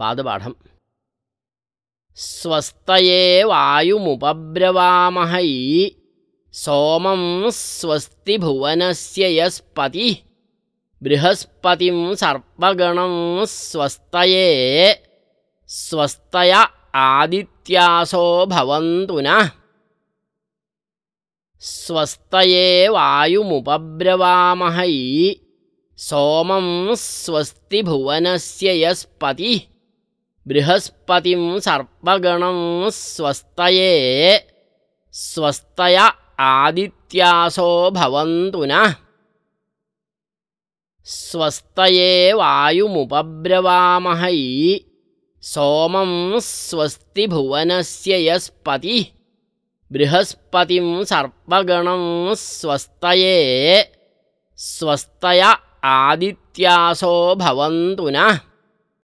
पादपाठम्। स्वस्तये वायुमुपब्रवामहै सोमं स्वस्ति भुवनस्य यस्पतिः बृहस्पतिं सर्पगणं स्वस्तये स्वस्तय आदित्यासो भवन्तु नः। स्वस्तये वायुमुपब्रवामहै सोमं स्वस्ति भुवनस्य यस्पतिः बृहस्पतिं सर्पगणं स्वस्तये स्वस्तय आदित्यासो भवन्तु नः। स्वस्तये वायुमुपब्रवामहै सोमं स्वस्ति भुवनस्य यस्पतिः बृहस्पतिं सर्पगणं स्वस्तये स्वस्तय आदित्यासो भवन्तु नः